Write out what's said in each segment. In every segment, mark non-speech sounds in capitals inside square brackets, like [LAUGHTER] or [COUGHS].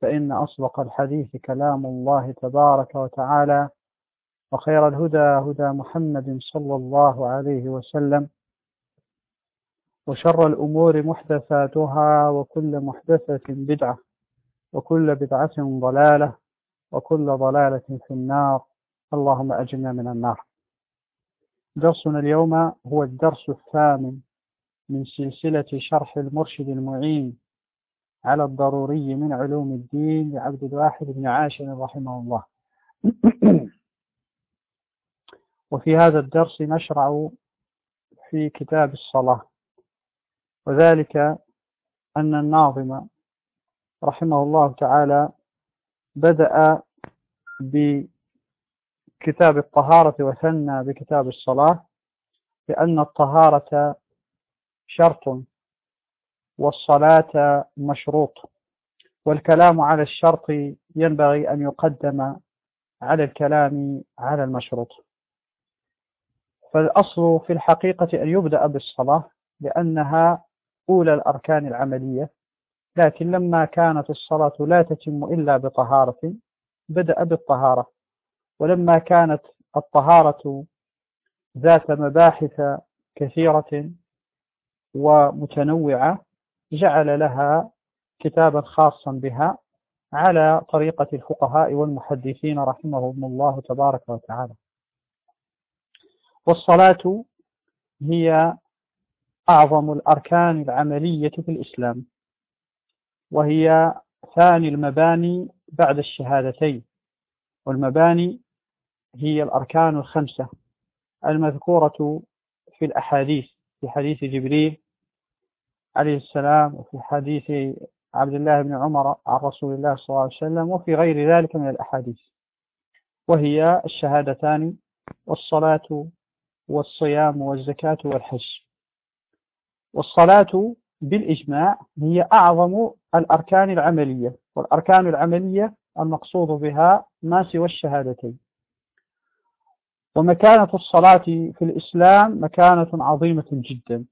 فإن أصدق الحديث كلام الله تبارك وتعالى وخير الهدى هدى محمد صلى الله عليه وسلم وشر الأمور محدثاتها وكل محدثة بدعة وكل بدعة ضلالة وكل ضلالة في النار. اللهم أجلنا من النار. درسنا اليوم هو الدرس الثامن من سلسلة شرح المرشد المعين. على الضروري من علوم الدين لعبد الواحد بن عاشر رحمه الله. [CLEARS THROAT] وفي هذا الدرس نشرع في كتاب الصلاة. وذلك أن الناظم رحمه الله تعالى بدأ بكتاب الطهارة وثنى بكتاب الصلاة لأن الطهارة شرط والصلاة مشروط والكلام على الشرط ينبغي أن يقدم على الكلام على المشروط. فالأصل في الحقيقة أن يبدأ بالصلاة لأنها أولى الأركان العملية لكن لما كانت الصلاة لا تتم إلا بطهارة بدأ بالطهارة. ولما كانت الطهارة ذات مباحث كثيرة ومتنوعة جعل لها كتابا خاصا بها على طريقة الفقهاء والمحدثين رحمهم الله تبارك وتعالى. والصلاة هي أعظم الأركان العملية في الإسلام وهي ثاني المباني بعد الشهادتين. والمباني هي الأركان الخمسة المذكورة في الأحاديث في حديث جبريل عليه السلام وفي حديث عبد الله بن عمر عن رسول الله صلى الله عليه وسلم وفي غير ذلك من الأحاديث. وهي الشهادتان والصلاة والصيام والزكاة والحج. والصلاة بالإجماع هي أعظم الأركان العملية والأركان العملية المقصود بها ما سوى الشهادتين. ومكانة الصلاة في الإسلام مكانة عظيمة جدا.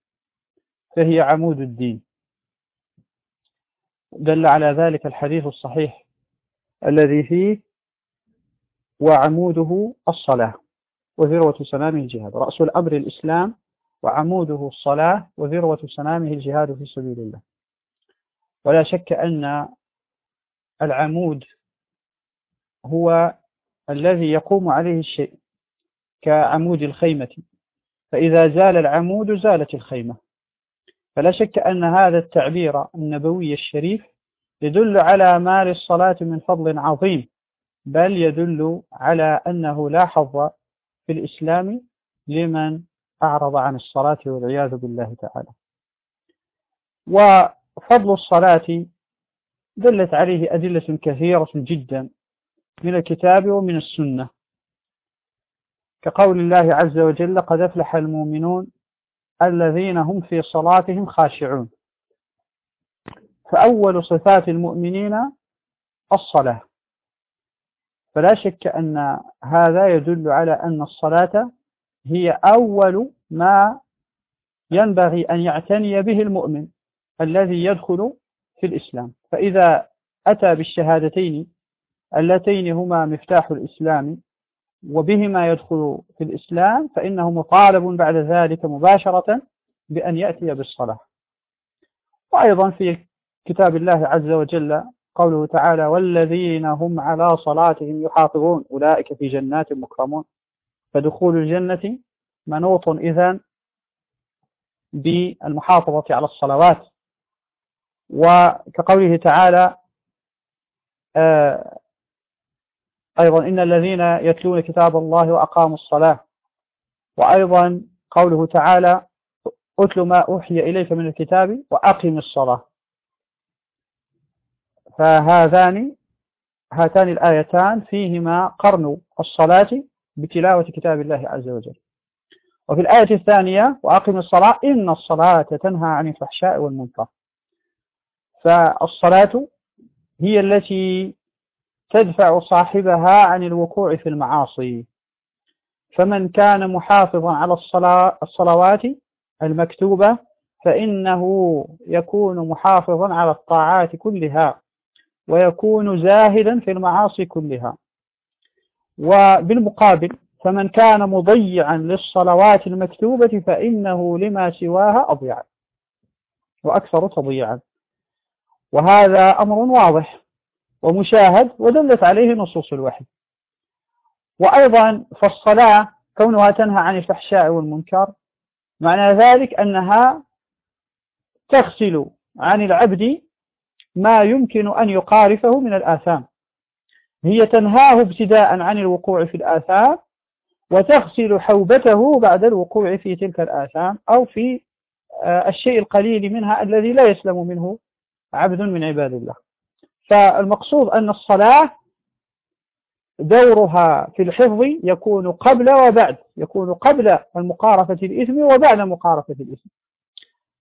فهي عمود الدين. دل على ذلك الحديث الصحيح الذي فيه وعموده الصلاة وذروة سنامه الجهاد. رأس الأمر الإسلام وعموده الصلاة وذروة سنامه الجهاد في سبيل الله. ولا شك أن العمود هو الذي يقوم عليه الشيء كعمود الخيمة. فإذا زال العمود زالت الخيمة. فلا شك أن هذا التعبير النبوي الشريف يدل على ما للصلاة من فضل عظيم بل يدل على أنه لا حظ في الإسلام لمن أعرض عن الصلاة والعياذ بالله تعالى. وفضل الصلاة دلت عليه أدلة كثيرة جدا من الكتاب ومن السنة. كقول الله عز وجل قد أفلح المؤمنون الذين هم في صلاتهم خاشعون. فأول صفات المؤمنين الصلاة. فلا شك أن هذا يدل على أن الصلاة هي أول ما ينبغي أن يعتني به المؤمن الذي يدخل في الإسلام. فإذا أتى بالشهادتين اللتين هما مفتاح الإسلام وبهما يدخل في الإسلام فإنه مطالب بعد ذلك مباشرة بأن يأتي بالصلاة. وأيضا في كتاب الله عز وجل قوله تعالى والذين هم على صلاتهم يحافظون أولئك في جنات مكرمون. فدخول الجنة منوط إذن بالمحافظة على الصلوات. وكقوله تعالى آه أيضا إن الذين يتلون كتاب الله وأقاموا الصلاة وأيضا قوله تعالى أتل ما أوحي إليك من الكتاب وأقم الصلاة. فهذان هاتان الآيتان فيهما قرن الصلاة بتلاوة كتاب الله عز وجل. وفي الآية الثانية وأقم الصلاة إن الصلاة تنهى عن الفحشاء والمنكر. فالصلاة هي التي تدفع صاحبها عن الوقوع في المعاصي. فمن كان محافظا على الصلاة الصلوات المكتوبة فإنه يكون محافظا على الطاعات كلها ويكون زاهدا في المعاصي كلها. وبالمقابل فمن كان مضيعا للصلوات المكتوبة فإنه لما سواها أضيع وأكثر تضيعا. وهذا أمر واضح. ومشاهد ودلت عليه نصوص الوحي. وأيضا فالصلاة كونها تنهى عن الفحشاء والمنكر معنى ذلك أنها تغسل عن العبد ما يمكن أن يقارفه من الآثام. هي تنهاه ابتداء عن الوقوع في الآثام وتغسل حوبته بعد الوقوع في تلك الآثام أو في آه، الشيء القليل منها الذي لا يسلم منه عبد من عباد الله. فالمقصود أن الصلاة دورها في الحفظ يكون قبل وبعد يكون قبل المقارفة الإثم وبعد مقارفة الإثم.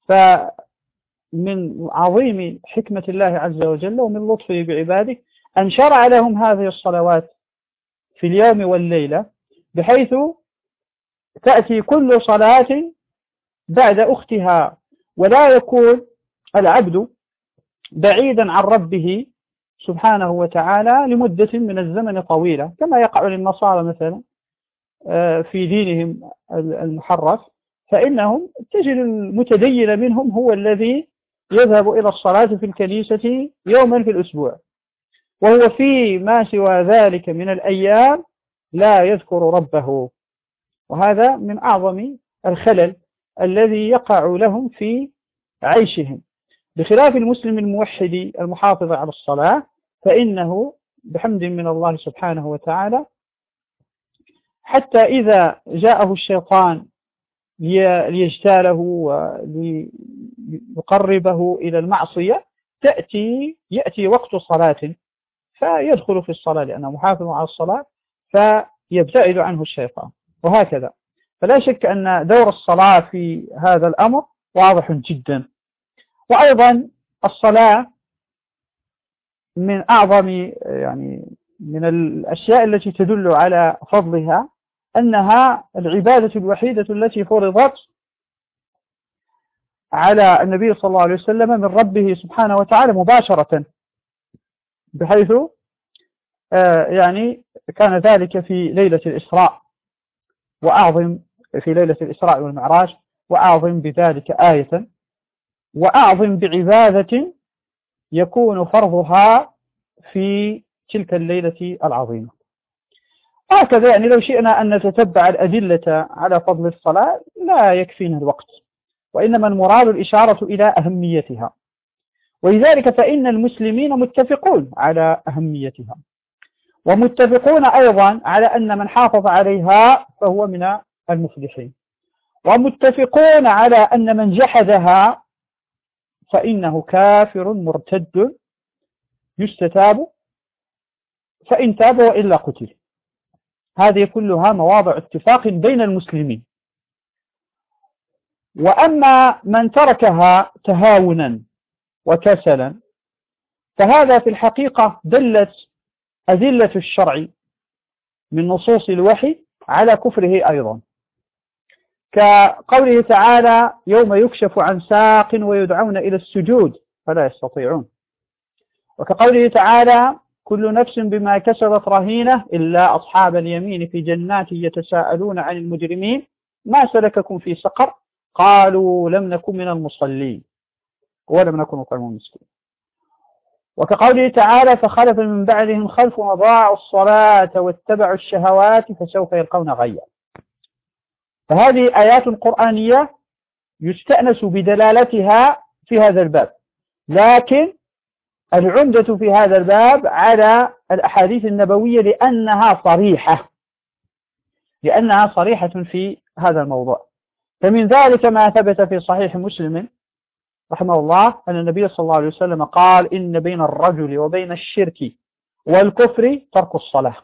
فمن عظيم حكمة الله عز وجل ومن لطفه بعباده أن شرع لهم هذه الصلوات في اليوم والليلة بحيث تأتي كل صلاة بعد أختها ولا يكون العبد بعيدا عن ربه سبحانه وتعالى لمدة من الزمن طويلة كما يقع للنصارى مثلا آه، في دينهم المحرف. فإنهم تجد المتدين منهم هو الذي يذهب إلى الصلاة في الكنيسة يوما في الأسبوع. وهو في ما سوى ذلك من الأيام لا يذكر ربه. وهذا من أعظم الخلل الذي يقع لهم في عيشهم. بخلاف المسلم الموحد المحافظ على الصلاة فإنه بحمد من الله سبحانه وتعالى حتى إذا جاءه الشيطان ليجتاله وليقربه إلى المعصية تأتي يأتي وقت صلاة فيدخل في الصلاة لأنه محافظ على الصلاة فيبتعد عنه الشيطان وهكذا. فلا شك أن دور الصلاة في هذا الأمر واضح جدا. وأيضا الصلاة من أعظم يعني من الأشياء التي تدل على فضلها أنها العبادة الوحيدة التي فرضت على النبي صلى الله عليه وسلم من ربه سبحانه وتعالى مباشرة بحيث آه، يعني كان ذلك في ليلة الإسراء وأعظم في ليلة الإسراء والمعراج وأعظم بذلك آية وأعظم بعبادة يكون فرضها في تلك الليلة العظيمة. هكذا يعني لو شئنا أن نتتبع الأدلة على فضل الصلاة لا يكفينا الوقت وإنما المراد الإشارة إلى أهميتها. ولذلك فإن المسلمين متفقون على أهميتها ومتفقون أيضا على أن من حافظ عليها فهو من المفلحين ومتفقون على أن من جحدها فإنه كافر مرتد يستتاب فإن تاب وإلا قتل. هذه كلها مواضع اتفاق بين المسلمين. وأما من تركها تهاونا وكسلا فهذا في الحقيقة دلت أدلة الشرع من نصوص الوحي على كفره أيضا. كقوله تعالى يوم يكشف عن ساق ويدعون إلى السجود فلا يستطيعون. وكقوله تعالى كل نفس بما كسبت رهينة إلا أصحاب اليمين في جنات يتساءلون عن المجرمين ما سلككم في سقر؟ قالوا لم نكن من المصلين. ولم نكن نطعم المسكين. وكقوله تعالى فخلف من بعدهم خلف أضاعوا الصلاة واتبعوا الشهوات فسوف يلقون غيا. فهذه آيات قرآنية يستأنس بدلالتها في هذا الباب. لكن العمدة في هذا الباب على الأحاديث النبوية لأنها صريحة لأنها صريحة في هذا الموضوع. فمن ذلك ما ثبت في صحيح مسلم رحمه الله أن النبي صلى الله عليه وسلم قال إن بين الرجل وبين الشرك والكفر ترك الصلاة.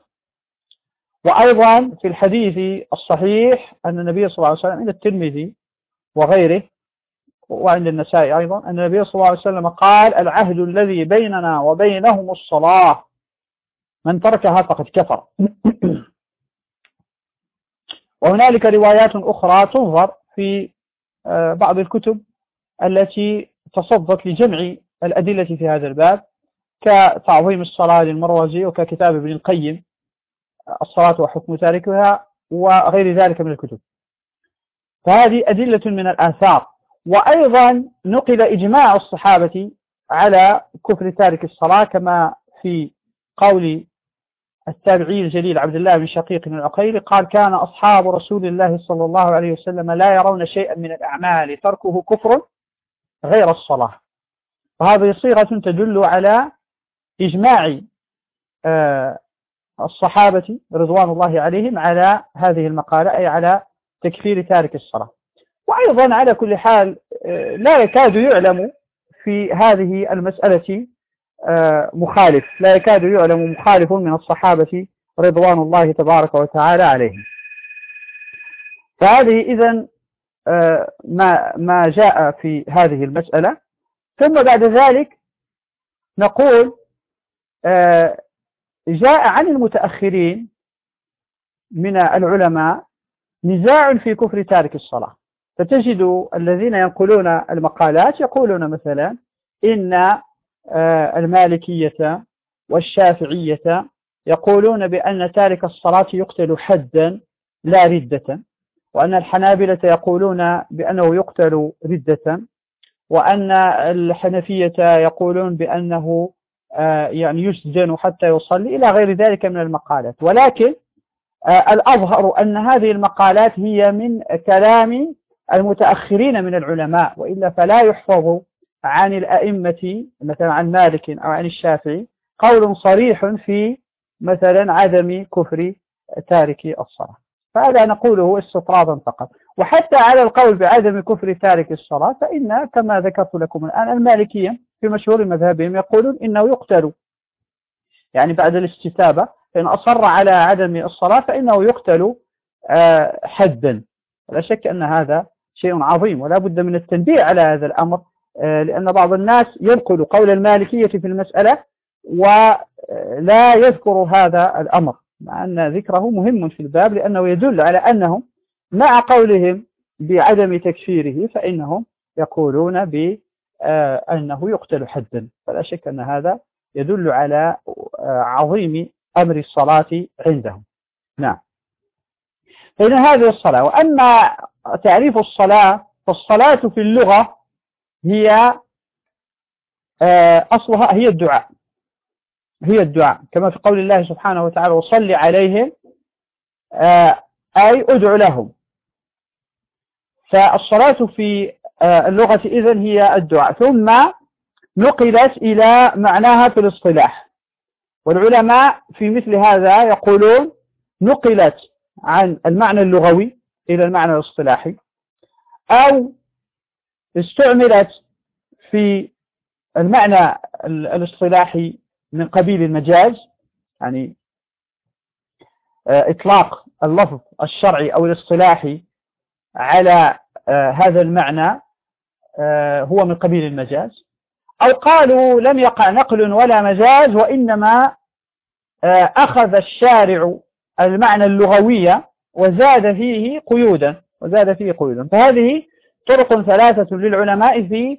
وأيضا في الحديث الصحيح أن النبي صلى الله عليه وسلم عند الترمذي وغيره وعند النسائي أيضا أن النبي صلى الله عليه وسلم قال العهد الذي بيننا وبينهم الصلاة. من تركها فقد كفر. [CLEARS THROAT] وهنالك روايات أخرى تنظر في آه، بعض الكتب التي تصدت لجمع الأدلة في هذا الباب كتعظيم الصلاة للمروزي وككتاب ابن القيم. الصلاة وحكم تاركها وغير ذلك من الكتب. فهذه أدلة من الآثار. وأيضا نقل إجماع الصحابة على كفر تارك الصلاة كما في قول التابعي الجليل عبد الله بن شقيق بن العقيل قال كان أصحاب رسول الله صلى الله عليه وسلم لا يرون شيئا من الأعمال تركه كفر غير الصلاة. وهذه صيغة تدل على إجماع آه، الصحابة رضوان الله عليهم على هذه المقالة أي على تكفير تارك الصلاة. وأيضا على كل حال آه، لا يكاد يعلم في هذه المسألة آه، مخالف. لا يكاد يعلم مخالف من الصحابة رضوان الله تبارك وتعالى عليهم. فهذه إذا آه، ما ما جاء في هذه المسألة. ثم بعد ذلك نقول جاء عن المتأخرين من العلماء نزاع في كفر تارك الصلاة. فتجد الذين ينقلون المقالات يقولون مثلا إن آه، المالكية والشافعية يقولون بأن تارك الصلاة يقتل حدا لا ردة وأن الحنابلة يقولون بأنه يقتل ردة وأن الحنفية يقولون بأنه يعني يسجن حتى يصلي إلى غير ذلك من المقالات. ولكن آه، الأظهر أن هذه المقالات هي من كلام المتأخرين من العلماء وإلا فلا يحفظ عن الأئمة مثلا عن مالك أو عن الشافعي قول صريح في مثلا عدم كفر تارك الصلاة. فهذا نقوله استطرادا فقط. وحتى على القول بعدم كفر تارك الصلاة فإن كما ذكرت لكم الآن المالكية في مشهور مذهبهم يقولون إنه يقتل. يعني بعد الاستتابة فإن أصر على عدم الصلاة فإنه يقتل آه، حدا. لا شك أن هذا شيء عظيم ولا بد من التنبيه على هذا الأمر آه، لأن بعض الناس ينقل قول المالكية في المسألة ولا يذكر هذا الأمر مع أن ذكره مهم في الباب لأنه يدل على أنهم مع قولهم بعدم تكفيره فإنهم يقولون بأنه يقتل حدا. فلا شك أن هذا يدل على آه، عظيم أمر الصلاة عندهم. نعم. فإن هذه الصلاة وأما تعريف الصلاة فالصلاة في اللغة هي آه، أصلها هي الدعاء. هي الدعاء. كما في قول الله سبحانه وتعالى وصل عليهم. آه، أي أدع لهم. فالصلاة في آه، اللغة إذن هي الدعاء. ثم نقلت إلى معناها في الاصطلاح. والعلماء في مثل هذا يقولون نقلت عن المعنى اللغوي إلى المعنى الاصطلاحي أو استعملت في المعنى الاصطلاحي من قبيل المجاز يعني آه، إطلاق اللفظ الشرعي أو الاصطلاحي على آه، هذا المعنى آه، هو من قبيل المجاز أو قالوا لم يقع نقل ولا مجاز وإنما أخذ الشارع المعنى اللغوي وزاد فيه قيودا وزاد فيه قيودا. فهذه طرق ثلاثة للعلماء في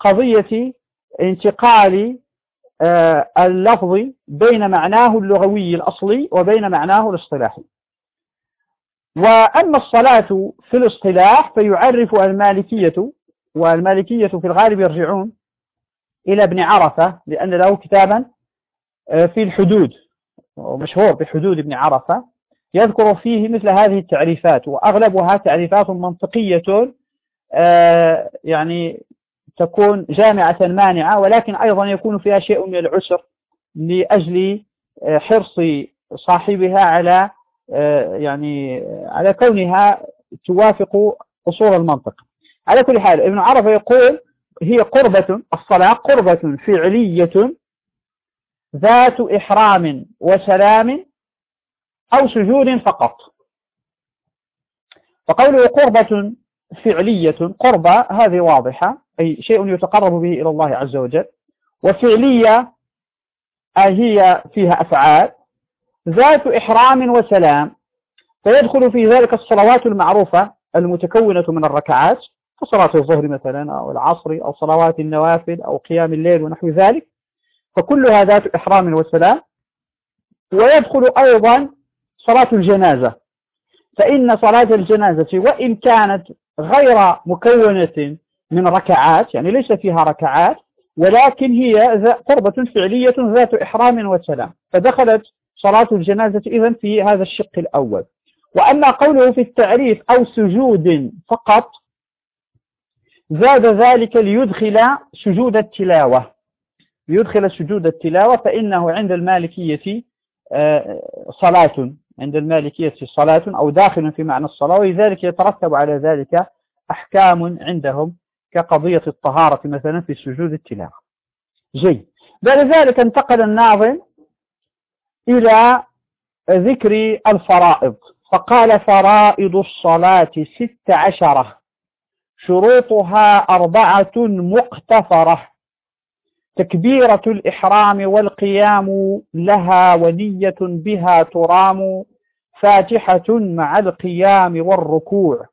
قضية انتقال آه، اللفظ بين معناه اللغوي الأصلي وبين معناه الاصطلاحي. وأما الصلاة في الاصطلاح فيعرف المالكية والمالكية في الغالب يرجعون إلى ابن عرفة لأن له كتابا آه، في الحدود ومشهور بحدود ابن عرفة. يذكر فيه مثل هذه التعريفات وأغلبها تعريفات منطقية آه، يعني تكون جامعة مانعة ولكن أيضا يكون فيها شيء من العسر لأجل آه، حرص صاحبها على يعني على كونها توافق أصول المنطق. على كل حال ابن عرفة يقول هي قربة الصلاة قربة فعلية ذات إحرام وسلام أو سجود فقط. فقوله قربة فعلية قربة هذه واضحة أي شيء يتقرب به إلى الله عز وجل. وفعلية هي فيها أفعال. ذات إحرام وسلام فيدخل في ذلك الصلوات المعروفة المتكونة من الركعات. كصلاة الظهر مثلا أو العصر أو صلوات النوافل أو قيام الليل ونحو ذلك. فكلها ذات إحرام وسلام ويدخل أيضا صلاة الجنازة. فإن صلاة الجنازة وإن كانت غير مكونة من ركعات يعني ليس فيها ركعات ولكن هي قربة فعلية ذات إحرام وسلام. فدخلت صلاة الجنازة إذن في هذا الشق الأول. وأما قوله في التعريف أو سجود فقط زاد ذلك ليدخل سجود التلاوة. ليدخل سجود التلاوة فإنه عند المالكية آه، صلاة عند المالكية صلاة أو داخل في معنى الصلاة ولذلك يترتب على ذلك أحكام عندهم كقضية الطهارة مثلا في سجود التلاوة. جيد. بعد ذلك انتقل الناظم إلى ذكر الفرائض فقال فرائض الصلاة ست عشرة. شروطها أربعة مقتفرة تكبيرة الإحرام والقيام لها ونية بها ترام فاتحة مع القيام والركوع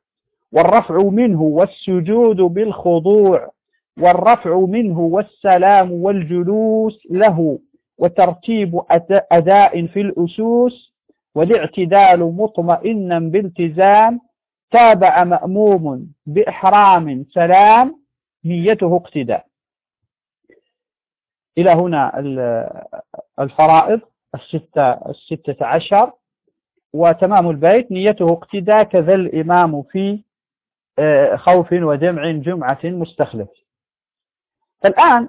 والرفع منه والسجود بالخضوع والرفع منه والسلام والجلوس له وترتيب أداء في الأسوس والاعتدال مطمئنا بالتزام تابع مأموم بإحرام سلام نيته اقتداء. إلى هنا الفرائض الستة, الستة عشر. وتمام البيت نيته اقتداء كذا الإمام في آه، خوف ودمع جمعة مستخلف. الآن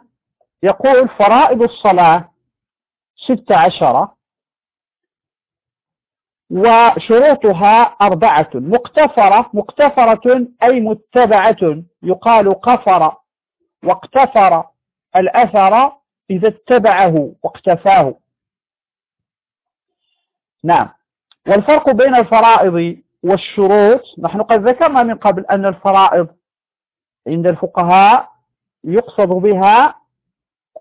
يقول فرائض الصلاة ستة عشرة. وشروطها أربعة. مقتفرة مقتفرة أي متبعة. يقال قفر واقتفر الأثر إذا اتبعه واقتفاه. نعم. والفرق بين الفرائض والشروط نحن قد ذكرنا من قبل أن الفرائض عند الفقهاء يقصد بها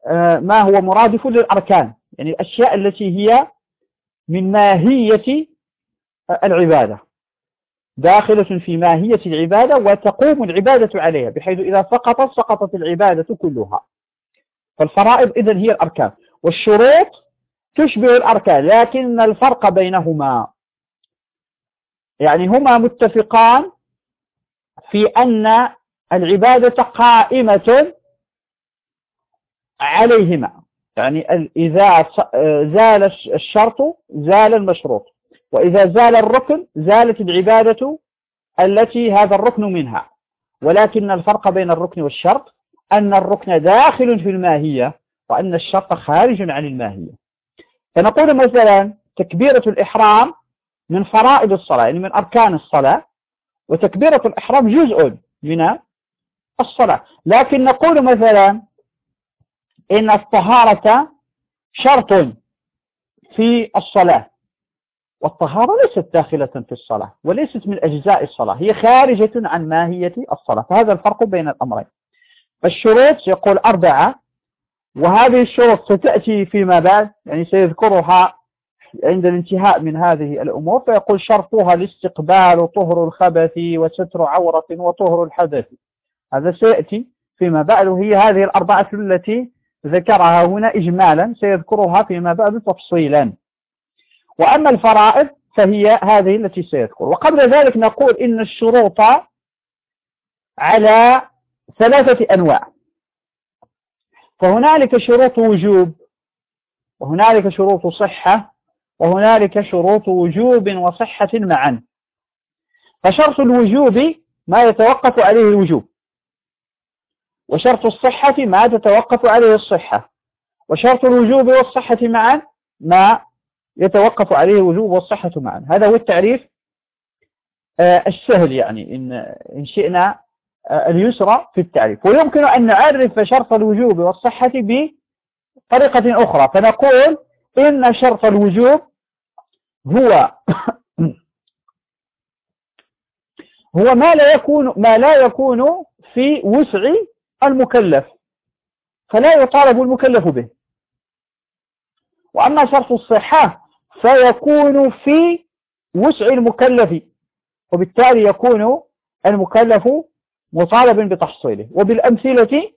آه، ما هو مرادف للأركان. يعني الأشياء التي هي من ماهية العبادة. داخلة في ماهية العبادة وتقوم العبادة عليها بحيث إذا سقطت سقطت العبادة كلها. فالفرائض إذن هي الأركان. والشروط تشبه الأركان لكن الفرق بينهما. يعني هما متفقان في أن العبادة قائمة عليهما. يعني إذا زال الشرط زال المشروط. وإذا زال الركن زالت العبادة التي هذا الركن منها. ولكن الفرق بين الركن والشرط أن الركن داخل في الماهية وأن الشرط خارج عن الماهية. فنقول مثلا تكبيرة الإحرام من فرائض الصلاة يعني من أركان الصلاة وتكبيرة الإحرام جزء من الصلاة. لكن نقول مثلا إن الطهارة شرط في الصلاة. والطهارة ليست داخلة في الصلاة وليست من أجزاء الصلاة هي خارجة عن ماهية الصلاة فهذا الفرق بين الأمرين. الشروط يقول أربعة وهذه الشروط ستأتي فيما بعد يعني سيذكرها عند الانتهاء من هذه الأمور فيقول شرطها الاستقبال طهر الخبث وستر عورة وطهر الحدث. هذا سيأتي فيما بعد وهي هذه الأربعة التي ذكرها هنا إجمالا سيذكرها فيما بعد تفصيلا. وأما الفرائض فهي هذه التي سيذكر. وقبل ذلك نقول إن الشروط على ثلاثة أنواع. فهنالك شروط وجوب وهنالك شروط صحة وهنالك شروط وجوب وصحة معا. فشرط الوجوب ما يتوقف عليه الوجوب وشرط الصحة ما تتوقف عليه الصحة. وشرط الوجوب والصحة معا ما يتوقف عليه الوجوب والصحة معا. هذا هو التعريف آه، السهل يعني إن, إن شئنا آه، اليسرى في التعريف. ويمكن أن نعرف شرط الوجوب والصحة طريقة أخرى. فنقول إن شرط الوجوب هو [COUGHS] هو ما لا يكون ما لا يكون في وسع المكلف. فلا يطالب المكلف به. وأما شرط الصحة فيكون في وسع المكلف وبالتالي يكون المكلف مطالبا بتحصيله. وبالأمثلة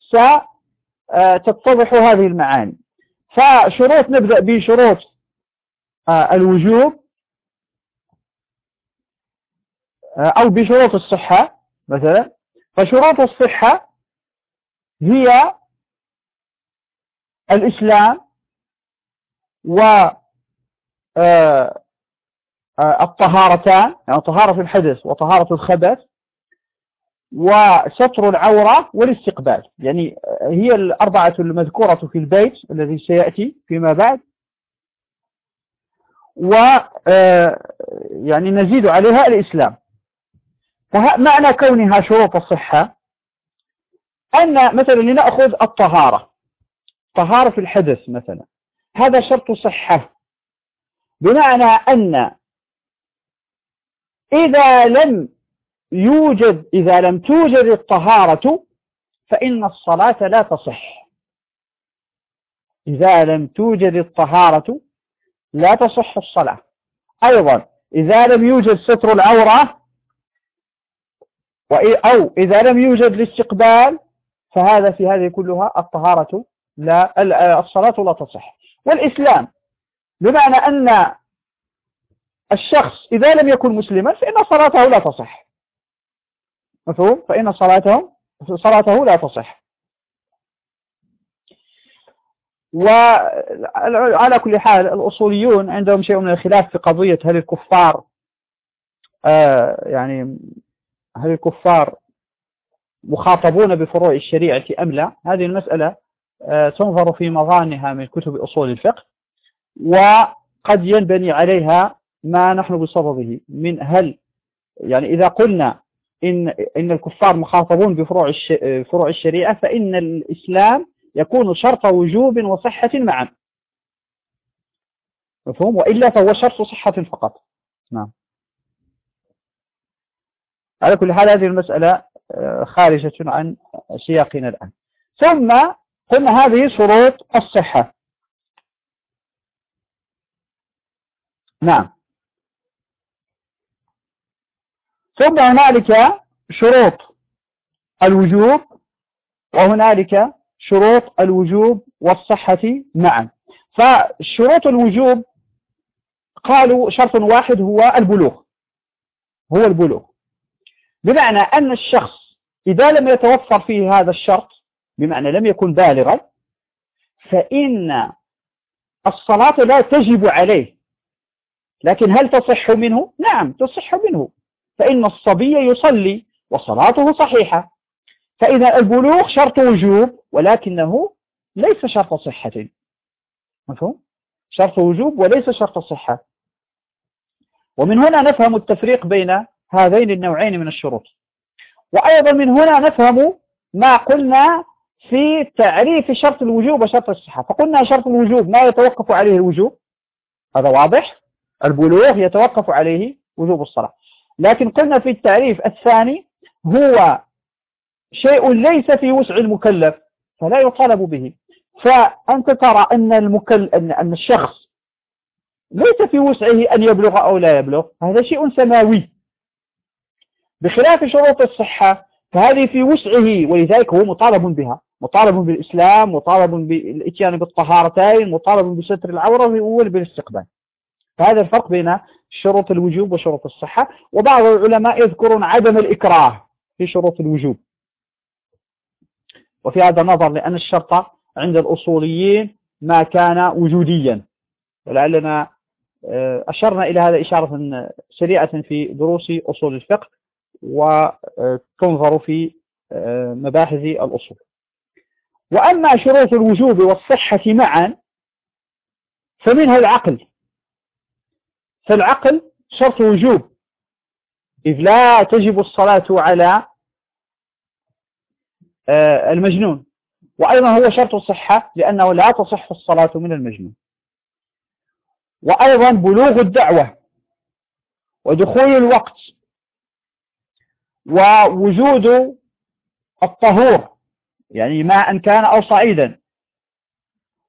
ستتضح هذه المعاني. فشروط نبدأ بشروط آه، الوجوب آه، أو بشروط الصحة مثلا. فشروط الصحة هي الإسلام و الطهارتان يعني طهارة الحدث وطهارة الخبث وستر العورة والاستقبال. يعني هي الأربعة المذكورة في البيت الذي سيأتي فيما بعد. و يعني نزيد عليها الإسلام. فمعنى كونها شروط الصحة أن مثلا لنأخذ الطهارة طهارة في الحدث مثلا. هذا شرط صحة. بمعنى أن إذا لم يوجد إذا لم توجد الطهارة فإن الصلاة لا تصح. إذا لم توجد الطهارة لا تصح الصلاة. أيضا إذا لم يوجد ستر العورة أو إذا لم يوجد الاستقبال فهذا في هذه كلها الطهارة لا الصلاة لا تصح. والإسلام بمعنى أن الشخص إذا لم يكن مسلما فإن صلاته لا تصح. مفهوم؟ فإن صلاته صلاته لا تصح. وعلى كل حال الأصوليون عندهم شيء من الخلاف في قضية هل الكفار آه يعني هل الكفار مخاطبون بفروع الشريعة أم لا؟ هذه المسألة آه تنظر في مظانها من كتب أصول الفقه. وقد ينبني عليها ما نحن بصدده من هل يعني إذا قلنا إن, إن الكفار مخاطبون بفروع فروع الشريعة فإن الإسلام يكون شرط وجوب وصحة معا. مفهوم؟ وإلا فهو شرط صحة فقط. نعم. على كل حال هذه المسألة آه، خارجة عن سياقنا الآن. ثم قلنا هذه شروط الصحة. نعم. ثم هنالك شروط الوجوب وهنالك شروط الوجوب والصحة معا. فشروط الوجوب قالوا شرط واحد هو البلوغ هو البلوغ. بمعنى أن الشخص إذا لم يتوفر فيه هذا الشرط بمعنى لم يكن بالغا فإن الصلاة لا تجب عليه لكن هل تصح منه؟ نعم تصح منه. فإن الصبي يصلي وصلاته صحيحة. فإذا البلوغ شرط وجوب ولكنه ليس شرط صحة. مفهوم؟ شرط وجوب وليس شرط صحة. ومن هنا نفهم التفريق بين هذين النوعين من الشروط. وأيضا من هنا نفهم ما قلنا في تعريف شرط الوجوب وشرط الصحة. فقلنا شرط الوجوب ما يتوقف عليه الوجوب. هذا واضح؟ البلوغ يتوقف عليه وجوب الصلاة. لكن قلنا في التعريف الثاني هو شيء ليس في وسع المكلف فلا يطالب به. فأنت ترى أن, المكل... أن... الشخص ليس في وسعه أن يبلغ أو لا يبلغ هذا شيء سماوي. بخلاف شروط الصحة فهذه في وسعه ولذلك هو مطالب بها. مطالب بالإسلام مطالب بالإتيان بالطهارتين مطالب بستر العورة وبالاستقبال. فهذا الفرق بين شروط الوجوب وشروط الصحة وبعض العلماء يذكرون عدم الإكراه في شروط الوجوب. وفي هذا النظر لأن الشرط عند الأصوليين ما كان وجوديا. ولعلنا آه، أشرنا إلى هذا إشارة سريعة في دروس أصول الفقه وتنظر في آه، مباحث الأصول. وأما شروط الوجوب والصحة معا فمنها العقل. فالعقل شرط وجوب. إذ لا تجب الصلاة على آه، المجنون. وأيضا هو شرط الصحة لأنه لا تصح الصلاة من المجنون. وأيضا بلوغ الدعوة ودخول الوقت ووجود الطهور يعني ماء كان أو صعيدا.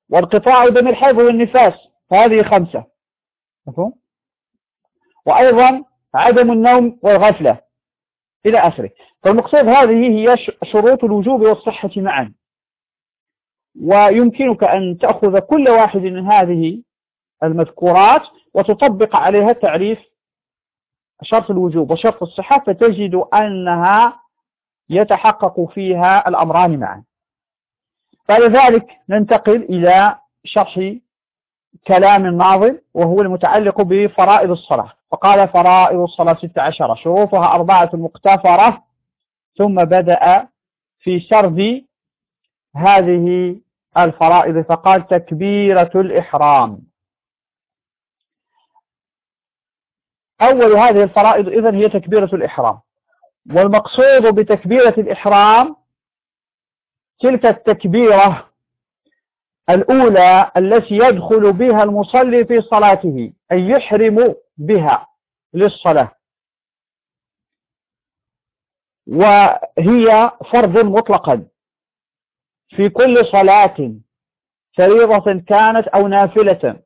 وانقطاع دم الحيض والنفاس هذه خمسة. مفهوم؟ وأيضا عدم النوم والغفلة إلى آخره. فالمقصود هذه هي شروط الوجوب والصحة معا. ويمكنك أن تأخذ كل واحد من هذه المذكورات وتطبق عليها تعريف شرط الوجوب وشرط الصحة فتجد أنها يتحقق فيها الأمران معا. بعد ذلك ننتقل إلى شرح كلام الناظم وهو المتعلق بفرائض الصلاة. فقال فرائض الصلاة ست عشر. شروطها أربعة مقتفرة. ثم بدأ في سرد هذه الفرائض فقال تكبيرة الإحرام. أول هذه الفرائض إذن هي تكبيرة الإحرام. والمقصود بتكبيرة الإحرام تلك التكبيرة الأولى التي يدخل بها المصلي في صلاته أي يحرم بها للصلاة. وهي فرض مطلقا. في كل صلاة فريضة كانت أو نافلة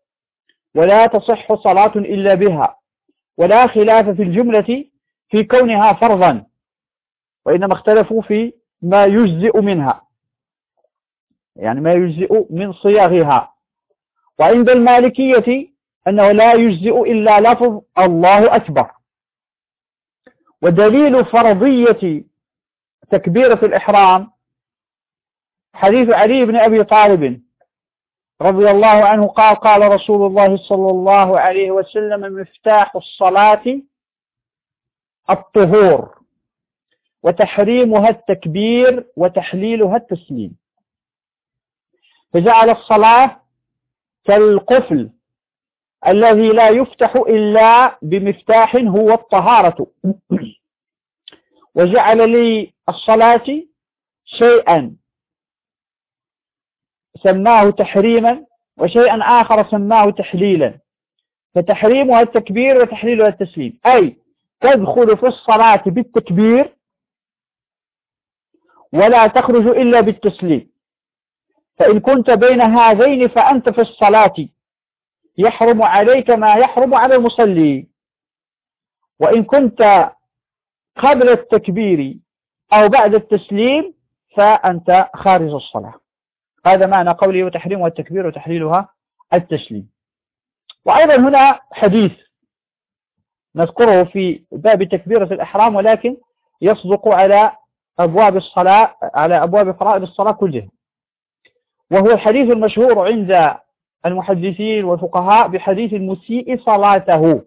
ولا تصح صلاة إلا بها. ولا خلاف في الجملة في كونها فرضا وإنما اختلفوا في ما يجزئ منها. يعني ما يجزئ من صياغها. وعند المالكية أنه لا يجزئ إلا لفظ الله أكبر. ودليل فرضية تكبيرة الإحرام حديث علي بن أبي طالب رضي الله عنه قال قال رسول الله صلى الله عليه وسلم مفتاح الصلاة الطهور وتحريمها التكبير وتحليلها التسليم. فجعل الصلاة كالقفل الذي لا يفتح إلا بمفتاح هو الطهارة. وجعل لي الصلاة شيئا سماه تحريما وشيئا آخر سماه تحليلا. فتحريمها التكبير وتحليلها التسليم. أي تدخل في الصلاة بالتكبير ولا تخرج إلا بالتسليم. فإن كنت بين هذين فأنت في الصلاة. يحرم عليك ما يحرم على المصلي. وإن كنت قبل التكبير أو بعد التسليم فأنت خارج الصلاة. هذا معنى قوله وتحريمها التكبير وتحليلها التسليم. وأيضا هنا حديث نذكره في باب تكبيرة الإحرام ولكن يصدق على أبواب الصلاة على أبواب فرائض الصلاة كلها وهو الحديث المشهور عند المحدثين والفقهاء بحديث المسيء صلاته.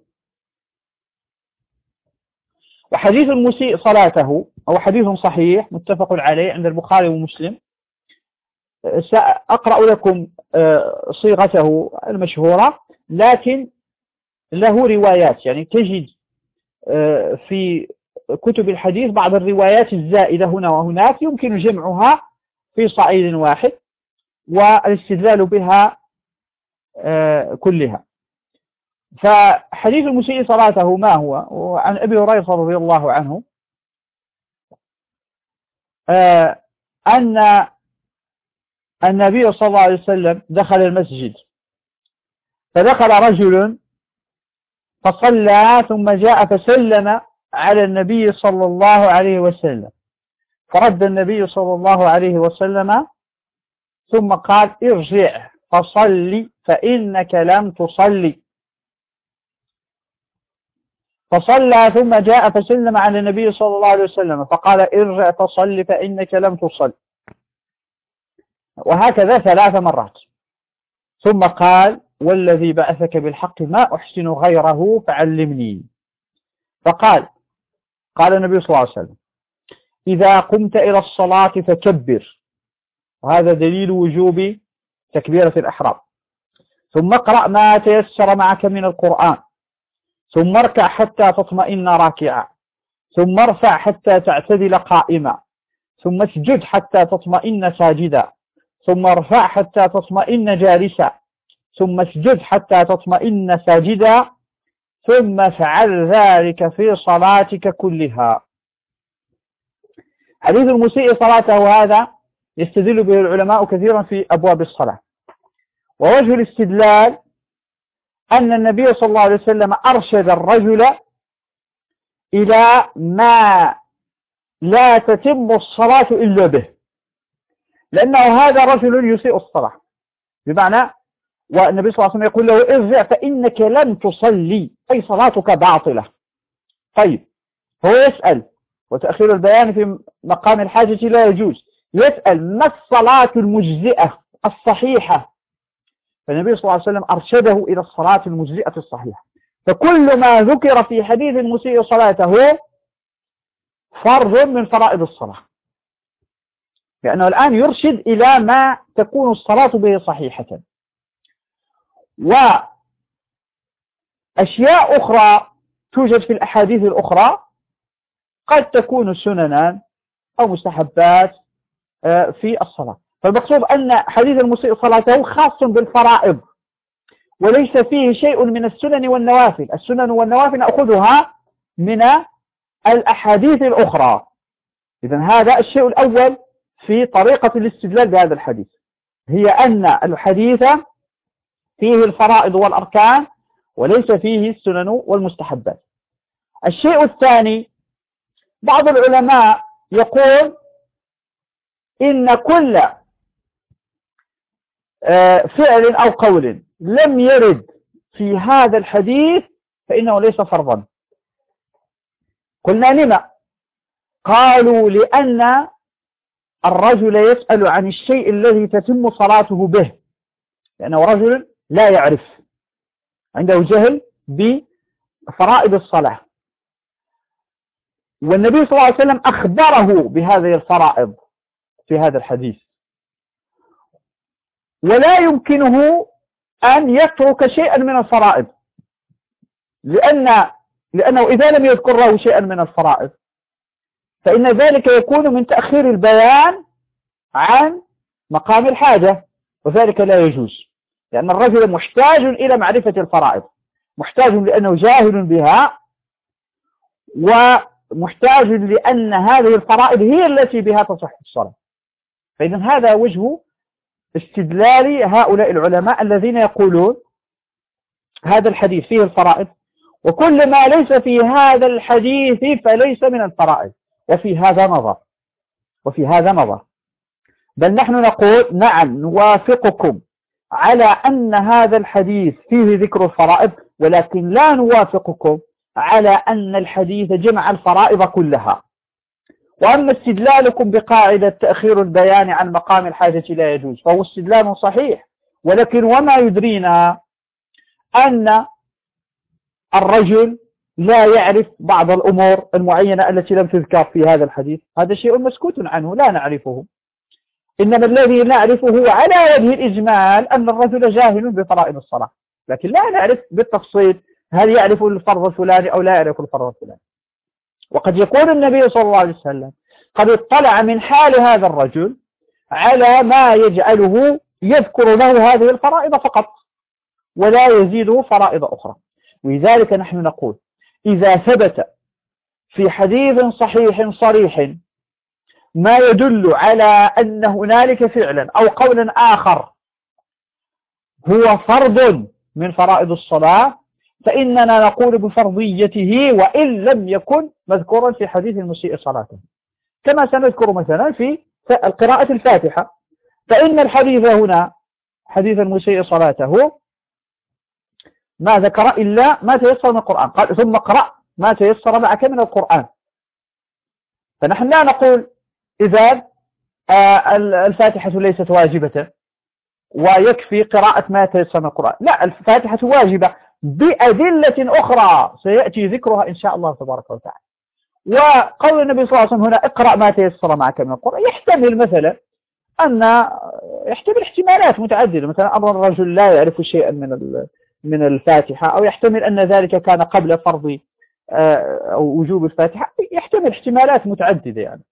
وحديث المسيء صلاته هو حديث صحيح متفق عليه عند البخاري ومسلم. سأقرأ لكم آه، صيغته المشهورة لكن له روايات. يعني تجد آه، في كتب الحديث بعض الروايات الزائدة هنا وهناك يمكن جمعها في صعيد واحد. والاستدلال بها آه، كلها. فحديث المسيء صلاته ما هو؟ وعن أبي هريرة رضي الله عنه أن النبي صلى الله عليه وسلم دخل المسجد. فدخل رجل فصلى ثم جاء فسلم على النبي صلى الله عليه وسلم. فرد النبي صلى الله عليه وسلم ثم قال ارجع فصلي فإنك لم تصلي. فصلى ثم جاء فسلم على النبي صلى الله عليه وسلم فقال ارجع فصلي فإنك لم تصلي. وهكذا ثلاث مرات. ثم قال والذي بعثك بالحق ما أحسن غيره فعلمني. فقال قال النبي صلى الله عليه وسلم إذا قمت إلى الصلاة فكبر. وهذا دليل وجوب تكبيرة الأحرام. ثم اقرأ ما تيسر معك من القرآن. ثم اركع حتى تطمئن راكعا. ثم ارفع حتى تعتدل قائما. ثم اسجد حتى تطمئن ساجدا. ثم ارفع حتى تطمئن جالسا. ثم اسجد حتى تطمئن ساجدا. ثم فعل ذلك في صلاتك كلها. حديث المسيء صلاته هذا يستدل به العلماء كثيرا في أبواب الصلاة. ووجه الاستدلال أن النبي صلى الله عليه وسلم أرشد الرجل إلى ما لا تتم الصلاة إلا به لأنه هذا رجل يسيء الصلاة. بمعنى والنبي صلى الله عليه وسلم يقول له ارجع فإنك لم تصلي أي صلاتك باطلة. طيب هو يسأل وتأخير البيان في مقام الحاجة لا يجوز. يسأل ما الصلاة المجزئة الصحيحة؟ فالنبي صلى الله عليه وسلم أرشده إلى الصلاة المجزئة الصحيحة. فكل ما ذكر في حديث المسيء صلاته فرض من فرائض الصلاة. لأنه الآن يرشد إلى ما تكون الصلاة به صحيحة. وأشياء أخرى توجد في الأحاديث الأخرى قد تكون سننا أو مستحبات في الصلاة. فالمقصود أن حديث المسيء صلاته خاص بالفرائض وليس فيه شيء من السنن والنوافل. السنن والنوافل نأخذها من الأحاديث الأخرى. إذا هذا الشيء الأول في طريقة الاستدلال بهذا الحديث. هي أن الحديث فيه الفرائض والأركان وليس فيه السنن والمستحبات. الشيء الثاني بعض العلماء يقول إن كل آه، فعل أو قول لم يرد في هذا الحديث فإنه ليس فرضا. قلنا لما؟ قالوا لأن الرجل يسأل عن الشيء الذي تتم صلاته به لأنه رجل لا يعرف عنده جهل بفرائض الصلاة. والنبي صلى الله عليه وسلم أخبره بهذه الفرائض. في هذا الحديث. ولا يمكنه أن يترك شيئا من الفرائض. لأن لأنه إذا لم يذكر له شيئا من الفرائض. فإن ذلك يكون من تأخير البيان عن مقام الحاجة. وذلك لا يجوز. لأن الرجل محتاج إلى معرفة الفرائض. محتاج لأنه جاهل بها. ومحتاج لأن هذه الفرائض هي التي بها تصح الصلاة. فإذا هذا وجه استدلال هؤلاء العلماء الذين يقولون هذا الحديث فيه الفرائض وكل ما ليس في هذا الحديث فليس من الفرائض وفي هذا نظر وفي هذا نظر. بل نحن نقول نعم نوافقكم على أن هذا الحديث فيه ذكر الفرائض ولكن لا نوافقكم على أن الحديث جمع الفرائض كلها. وأما استدلالكم بقاعدة تأخير البيان عن مقام الحاجة لا يجوز فهو استدلال صحيح. ولكن وما يدرينا أن الرجل لا يعرف بعض الأمور المعينة التي لم تذكر في هذا الحديث. هذا شيء مسكوت عنه لا نعرفه. إنما الذي نعرفه على وجه الإجمال أن الرجل جاهل بفرائض الصلاة. لكن لا نعرف بالتفصيل هل يعرف الفرض الفلاني أو لا يعرف الفرض الفلاني. وقد يكون النبي صلى الله عليه وسلم قد اطلع من حال هذا الرجل على ما يجعله يذكر له هذه الفرائض فقط ولا يزيده فرائض أخرى. ولذلك نحن نقول إذا ثبت في حديث صحيح صريح ما يدل على أن هنالك فعلا أو قولا آخر هو فرض من فرائض الصلاة فإننا نقول بفرضيته وإن لم يكن مذكورا في حديث المسيء صلاته كما سنذكر مثلا في القراءة الفاتحة فإن الحديث هنا حديث المسيء صلاته ما ذكر إلا ما تيسر من القرآن. قال ثم اقرأ ما تيسر معك من القرآن. فنحن لا نقول إذا آه، الفاتحة ليست واجبة ويكفي قراءة ما تيسر من القرآن. لا الفاتحة واجبة بأدلة أخرى. سيأتي ذكرها إن شاء الله تبارك وتعالى. وقول النبي صلى الله عليه وسلم هنا اقرأ ما تيسر معك من القرآن. يحتمل مثلا أن يحتمل احتمالات متعددة. مثلا أمر الرجل لا يعرف شيئا من من الفاتحة أو يحتمل أن ذلك كان قبل فرض آه، أو وجوب الفاتحة. يحتمل احتمالات متعددة يعني.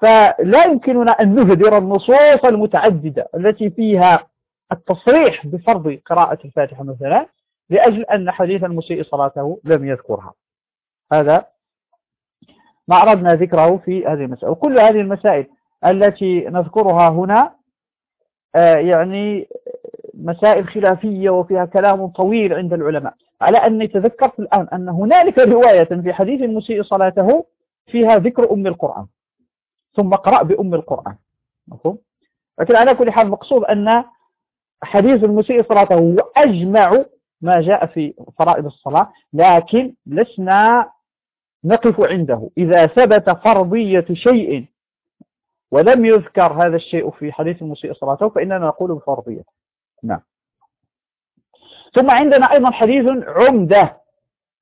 فلا يمكننا أن نهدر النصوص المتعددة التي فيها التصريح بفرض قراءة الفاتحة مثلا لأجل أن حديث المسيء صلاته لم يذكرها. هذا ما أردنا ذكره في هذه المسألة. وكل هذه المسائل التي نذكرها هنا آه، يعني مسائل خلافية وفيها كلام طويل عند العلماء. على أني تذكرت الآن أن هنالك رواية في حديث المسيء صلاته فيها ذكر أم القرآن. ثم قرأ بأم القرآن. مفهوم؟ لكن على كل حال مقصود أن حديث المسيء صلاته هو أجمع ما جاء في فرائض الصلاة لكن لسنا نقف عنده. إذا ثبت فرضية شيء ولم يذكر هذا الشيء في حديث المسيء صلاته فإننا نقول بفرضية نعم. ثم عندنا أيضا حديث عمدة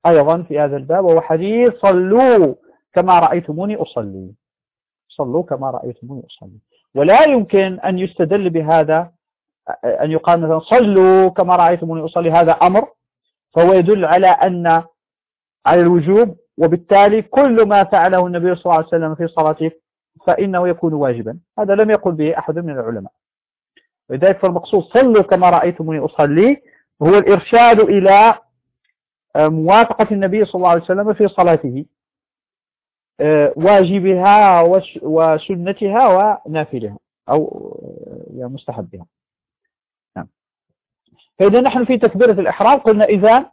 أيضا في هذا الباب وهو حديث صلوا كما رأيتموني أصلي. صلوا كما رأيتموني أصلي. ولا يمكن أن يستدل بهذا أن يقال مثلا صلوا كما رأيتموني أصلي هذا أمر. فهو يدل على أن على الوجوب وبالتالي كل ما فعله النبي صلى الله عليه وسلم في صلاته فإنه يكون واجبا. هذا لم يقل به أحد من العلماء. لذلك فالمقصود صلوا كما رأيتموني أصلي هو الإرشاد إلى موافقة النبي صلى الله عليه وسلم في صلاته آه، واجبها وسنتها ونافلها أو آه، مستحبها. نعم. فإذا نحن في تكبيرة الإحرام قلنا إذا آه،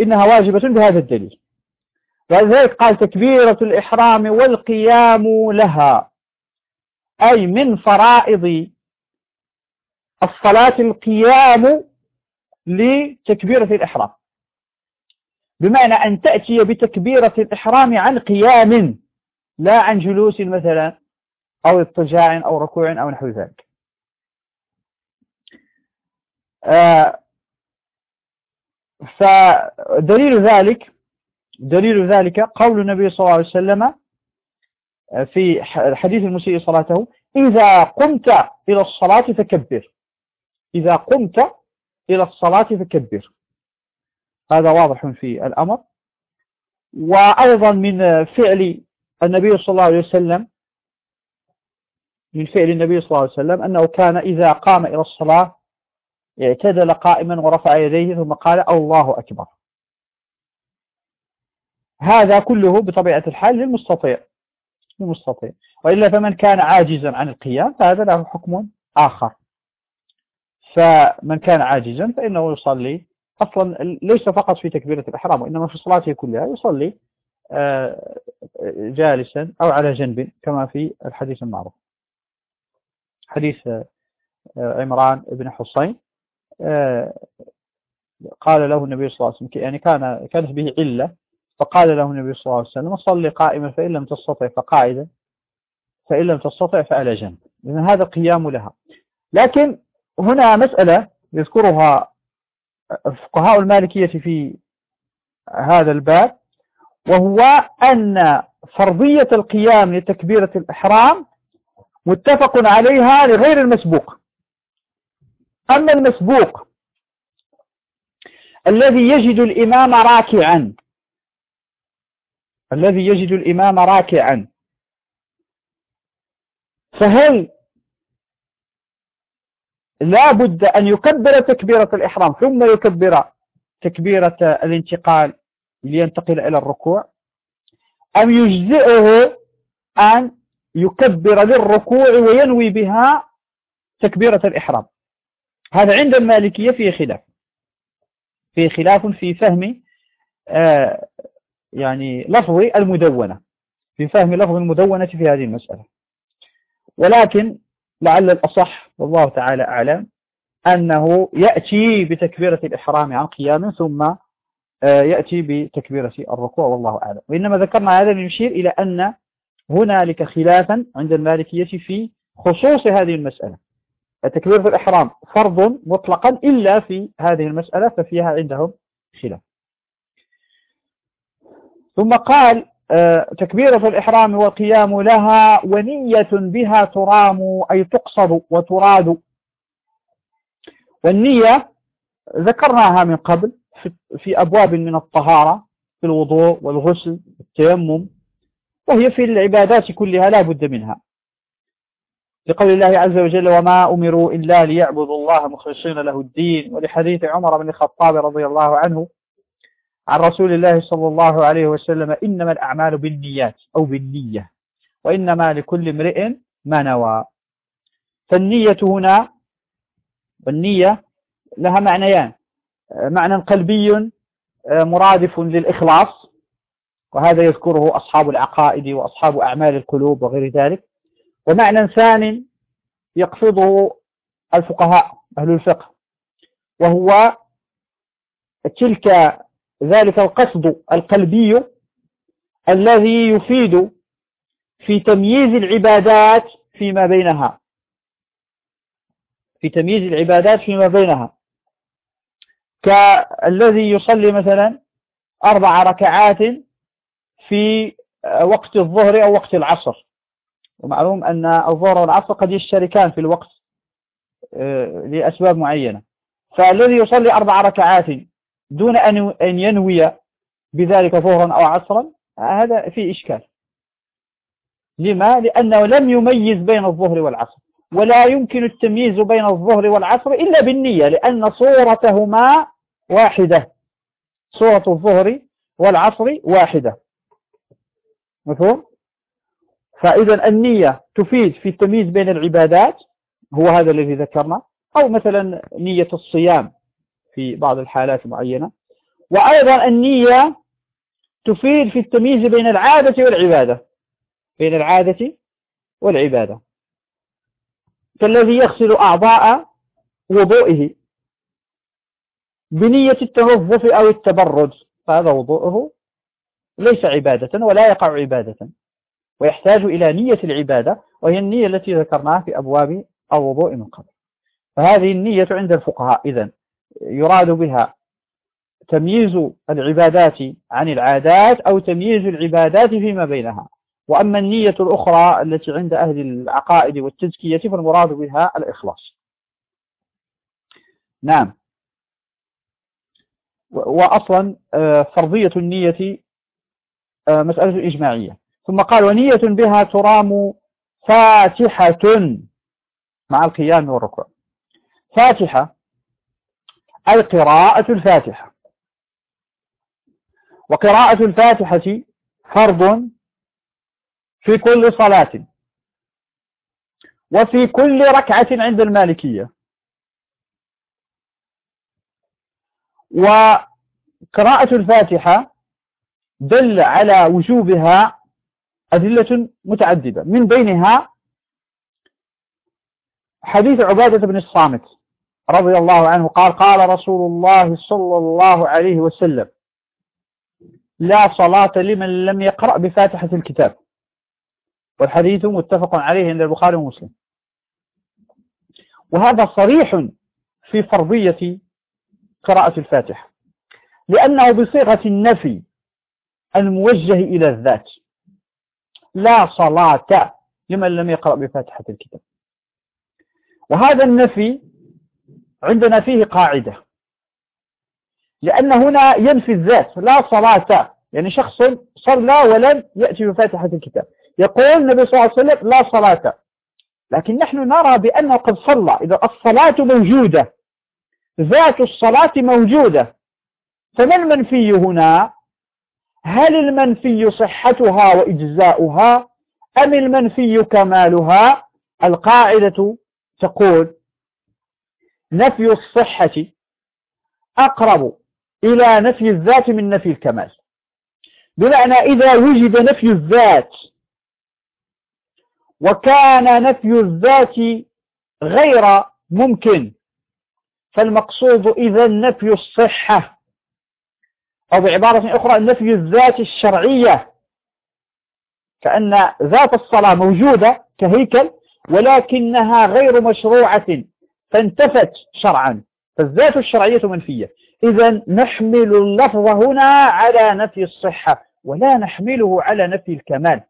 إنها واجبة بهذا الدليل. ولذلك قال تكبيرة الإحرام والقيام لها أي من فرائض الصلاة القيام لتكبيرة الإحرام. بمعنى أن تأتي بتكبيرة الإحرام عن قيام لا عن جلوس مثلا أو اضطجاع أو ركوع أو نحو ذلك. آه فدليل ذلك دليل ذلك قول النبي صلى الله عليه وسلم في حديث المسيء صلاته إذا قمت إلى الصلاة فكبر. إذا قمت إلى الصلاة فكبر. هذا واضح في الأمر. وأيضا من فعل النبي صلى الله عليه وسلم من فعل النبي صلى الله عليه وسلم أنه كان إذا قام إلى الصلاة اعتدل قائما ورفع يديه ثم قال الله أكبر. هذا كله بطبيعة الحال للمستطيع. للمستطيع. وإلا فمن كان عاجزا عن القيام فهذا له حكم آخر. فمن كان عاجزا فإنه يصلي. أصلا ليس فقط في تكبيرة الإحرام وإنما في صلاته كلها يصلي آه، جالسا أو على جنب كما في الحديث المعروف. حديث آه، عمران بن حصين. آه، قال له النبي صلى الله عليه وسلم يعني كان كانت به علة فقال له النبي صلى الله عليه وسلم صلي قائما فإن لم تستطع فقاعدا فإن لم تستطع فعلى جنب إذن هذا قيام لها. لكن هنا مسألة يذكرها فقهاء المالكية في هذا الباب وهو أن فرضية القيام لتكبيرة الإحرام متفق عليها لغير المسبوق. أما المسبوق الذي يجد الإمام راكعا الذي يجد الإمام راكعا فهل لا بد أن يكبر تكبيرة الإحرام ثم يكبر تكبيرة الانتقال لينتقل إلى الركوع؟ أم يجزئه أن يكبر للركوع وينوي بها تكبيرة الإحرام؟ هذا عند المالكية فيه خلاف. فيه خلاف في فهم آه يعني لفظ المدونة. في فهم لفظ المدونة في هذه المسألة. ولكن لعل الأصح والله تعالى أعلم أنه يأتي بتكبيرة الإحرام عن قيام ثم آه، يأتي بتكبيرة الركوع والله أعلم. وإنما ذكرنا هذا لنشير إلى أن هنالك خلافا عند المالكية في خصوص هذه المسألة. تكبيرة الإحرام فرض مطلقا إلا في هذه المسألة ففيها عندهم خلاف. ثم قال آه، تكبيرة الإحرام والقيام لها ونية بها ترام أي تقصد وتراد. والنية ذكرناها من قبل في أبواب من الطهارة في الوضوء والغسل والتيمم وهي في العبادات كلها لا بد منها. لقول الله عز وجل وما أمروا إلا ليعبدوا الله مخلصين له الدين. ولحديث عمر بن الخطاب رضي الله عنه عن رسول الله صلى الله عليه وسلم إنما الأعمال بالنيات أو بالنية وإنما لكل امرئ ما نوى. فالنية هنا والنية لها معنيان. معنى قلبي مرادف للإخلاص وهذا يذكره أصحاب العقائد وأصحاب أعمال القلوب وغير ذلك. ومعنى ثان يقصده الفقهاء أهل الفقه وهو تلك ذلك القصد القلبي الذي يفيد في تمييز العبادات فيما بينها. في تمييز العبادات فيما بينها. كالذي يصلي مثلا أربع ركعات في وقت الظهر أو وقت العصر. ومعلوم أن الظهر والعصر قد يشتركان في الوقت آه، لأسباب معينة فالذي يصلي أربع ركعات دون أن ينوي بذلك ظهرا أو عصرا هذا فيه إشكال لما؟ لأنه لم يميز بين الظهر والعصر ولا يمكن التمييز بين الظهر والعصر إلا بالنية لأن صورتهما واحدة صورة الظهر والعصر واحدة مفهوم؟ فإذا النية تفيد في التمييز بين العبادات هو هذا الذي ذكرنا أو مثلا نية الصيام في بعض الحالات المعينة وأيضا النية تفيد في التمييز بين العادة والعبادة بين العادة والعبادة. كالذي يغسل أعضاء وضوئه بنية التنظف أو التبرد فهذا وضوءه ليس عبادة ولا يقع عبادة. ويحتاج إلى نية العبادة وهي النية التي ذكرناها في أبواب الوضوء من قبل. فهذه النية عند الفقهاء إذن يراد بها تمييز العبادات عن العادات أو تمييز العبادات فيما بينها. وأما النية الأخرى التي عند أهل العقائد والتزكية فالمراد بها الإخلاص. نعم. وأصلا آه، فرضية النية آه، مسألة إجماعية. ثم قال ونية بها ترام فاتحة مع القيام والركوع. فاتحة أي قراءة الفاتحة. وقراءة الفاتحة فرض في كل صلاة وفي كل ركعة عند المالكية. وقراءة الفاتحة دل على وجوبها أدلة متعددة. من بينها حديث عبادة بن الصامت رضي الله عنه قال قال رسول الله صلى الله عليه وسلم لا صلاة لمن لم يقرأ بفاتحة الكتاب. والحديث متفق عليه عند البخاري ومسلم. وهذا صريح في فرضية قراءة الفاتحة لأنه بصيغة النفي الموجه إلى الذات. لا صلاة لمن لم يقرأ بفاتحة الكتاب. وهذا النفي عندنا فيه قاعدة لأن هنا ينفي الذات لا صلاة. يعني شخص صلى ولم يأتي بفاتحة الكتاب. يقول النبي صلى الله عليه وسلم لا صلاة. لكن نحن نرى بأنه قد صلى. إذا الصلاة موجودة ذات الصلاة موجودة فما المنفي هنا؟ هل المنفي صحتها وإجزاؤها أم المنفي كمالها؟ القاعدة تقول نفي الصحة أقرب إلى نفي الذات من نفي الكمال. بمعنى إذا وجد نفي الذات وكان نفي الذات غير ممكن فالمقصود إذا نفي الصحة أو بعبارة أخرى نفي الذات الشرعية. كأن ذات الصلاة موجودة كهيكل ولكنها غير مشروعة فانتفت شرعا. فالذات الشرعية منفية. إذا نحمل اللفظ هنا على نفي الصحة ولا نحمله على نفي الكمال.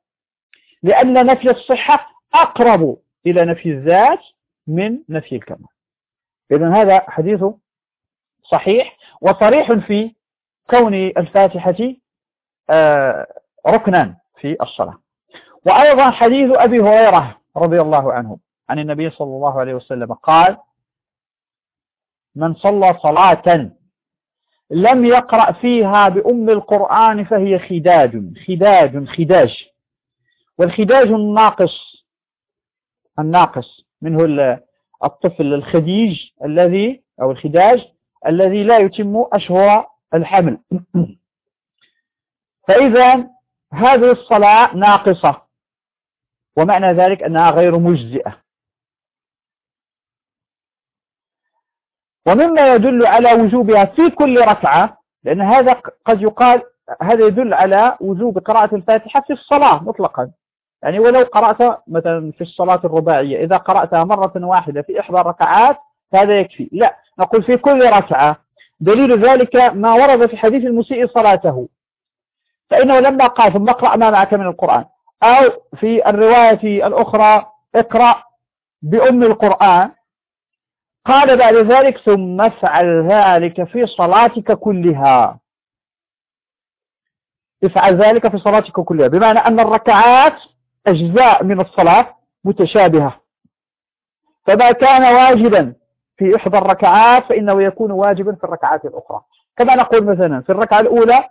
لأن نفي الصحة أقرب إلى نفي الذات من نفي الكمال. إذا هذا حديث صحيح وصريح في كون الفاتحة آه، ركنا في الصلاة. وأيضا حديث أبي هريرة رضي الله عنه عن النبي صلى الله عليه وسلم قال من صلى صلاة لم يقرأ فيها بأم القرآن فهي خداج خداج خداج. والخداج الناقص الناقص منه الطفل الخديج الذي أو الخداج الذي لا يتم أشهر الحمل. فإذا هذه الصلاة ناقصة ومعنى ذلك أنها غير مجزئة. ومما يدل على وجوبها في كل ركعة لأن هذا قد يقال هذا يدل على وجوب قراءة الفاتحة في الصلاة مطلقا. يعني ولو قرأت مثلا في الصلاة الرباعية إذا قرأتها مرة واحدة في إحدى الركعات هذا يكفي. لا نقول في كل ركعة دليل ذلك ما ورد في حديث المسيء صلاته. فإنه لما قال ثم اقرأ ما معك من القرآن. أو في الرواية الأخرى اقرأ بأم القرآن. قال بعد ذلك ثم افعل ذلك في صلاتك كلها. افعل ذلك في صلاتك كلها. بمعنى أن الركعات أجزاء من الصلاة متشابهة. فما كان واجبا في إحدى الركعات فإنه يكون واجبا في الركعات الأخرى. كما نقول مثلا في الركعة الأولى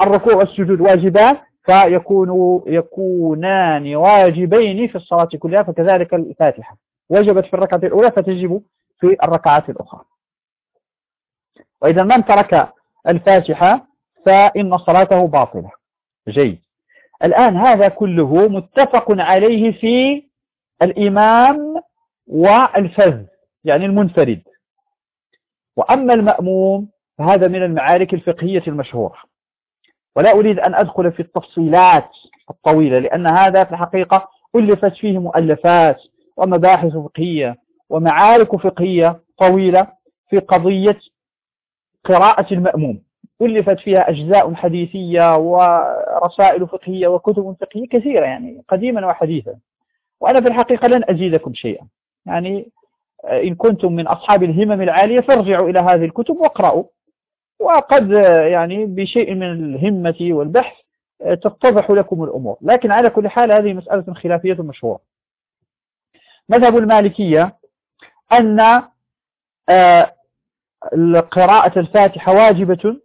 الركوع والسجود واجبان فيكون يكونان واجبين في الصلاة كلها فكذلك الفاتحة. وجبت في الركعة الأولى فتجب في الركعات الأخرى. وإذا من ترك الفاتحة فإن صلاته باطلة. جيد. الآن هذا كله متفق عليه في الإمام والفذ. يعني المنفرد. وأما المأموم فهذا من المعارك الفقهية المشهورة. ولا أريد أن أدخل في التفصيلات الطويلة لأن هذا في الحقيقة ألفت فيه مؤلفات ومباحث فقهية ومعارك فقهية طويلة في قضية قراءة المأموم. ألفت فيها أجزاء حديثية ورسائل فقهية وكتب فقهية كثيرة يعني قديما وحديثا. وأنا في الحقيقة لن أزيدكم شيئا. يعني إن كنتم من أصحاب الهمم العالية فارجعوا إلى هذه الكتب واقرأوا. وقد يعني بشيء من الهمة والبحث تتضح لكم الأمور. لكن على كل حال هذه مسألة خلافية مشهورة. مذهب المالكية أن آه، قراءة الفاتحة واجبة